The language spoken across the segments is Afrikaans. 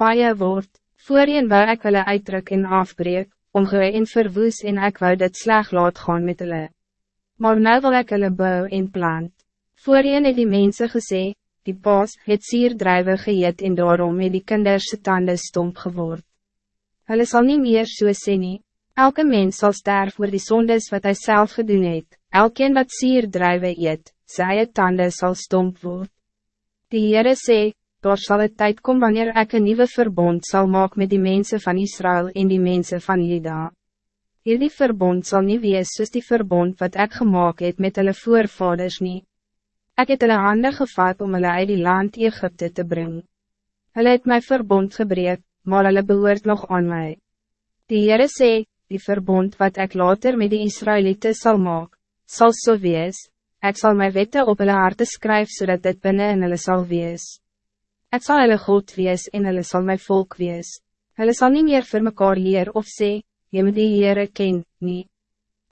paie word, voorheen wou ek hulle uitdruk en afbreek, omgewe en verwoes en ek wou dit sleg laat gaan met hulle. Maar nou wil ek hulle bou en plant. Voorheen het die mense gesê, die paas het sierdruive geëet en daarom het die kinderse tanden stomp geword. Hulle sal niet meer so sê nie, elke mens zal sterf voor die sondes wat hij zelf gedoen het, elkeen wat sierdruive eet, sy tanden zal stomp word. Die Heere sê, daar zal het tijd komen wanneer ik een nieuwe verbond zal maken met die mensen van Israël en die mensen van Juda. Hierdie verbond zal niet wees soos die verbond wat ik gemaakt het met hulle voorvaders nie. Ek het hulle hande gevat om hulle uit die land Egypte te brengen. Hulle het my verbond gebreek, maar hulle behoort nog aan mij. Die Heere sê, die verbond wat ik later met die Israëlieten zal maken, zal zo so wees, ek sal my wette op hulle harte skryf zodat dit binnen in hulle sal wees. Het zal hulle God wees en hulle sal my volk wees. Hulle sal niet meer voor mekaar leer of sê, jy moet die Heere ken, nie.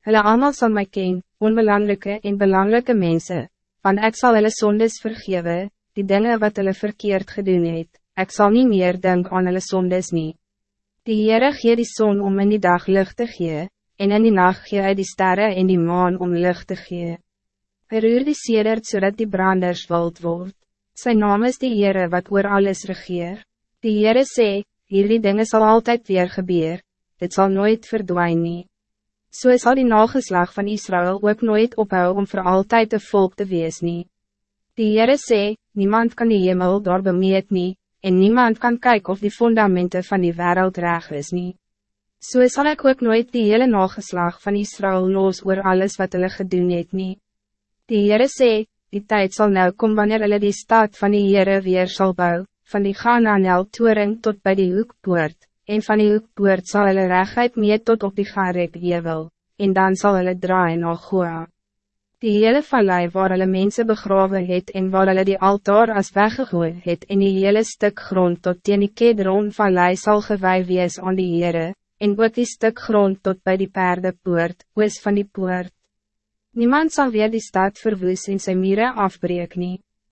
Hulle allemaal sal my ken, onbelangrijke en belangrijke mensen, want ek sal hulle sondes vergewe, die dingen wat hulle verkeerd gedoen het, ek sal niet meer denk aan hulle sondes nie. Die Heere gee die zon om in die dag lucht te gee, en in die nacht gee hy die sterren en die maan om lucht te gee. Hy roer die sedert zodat die branders wild word. Zijn naam is de Heere wat oor alles regeer. Die Heere sê, hierdie dinge sal altijd weer gebeur, dit zal nooit verdwijnen. nie. So sal die nageslag van Israël ook nooit ophou om voor altijd de volk te wees nie. Die Heere sê, niemand kan die hemel daar bemeet nie, en niemand kan kijken of die fundamenten van die wereld reg is nie. So sal ek ook nooit die hele nageslag van Israël los oor alles wat hulle gedoen het nie. Die Heere sê, die tijd zal nou komen wanneer hulle die stad van die Heere weer zal bouwen, van die Gananel toering tot bij die hoekpoort, en van die hoekpoort zal hulle regheid mee tot op die Gareb Jewel, en dan zal hulle draai na Goa. Die hele vallei waar hulle mense begraven het en waar hulle die altaar as weggegooi het en die hele stuk grond tot teen die Kedron vallei sal gewaai wees aan die Heere, en ook die stuk grond tot bij die paardepoort, oos van die poort. Niemand zal weer die stad verwoes en sy mire afbreek nie.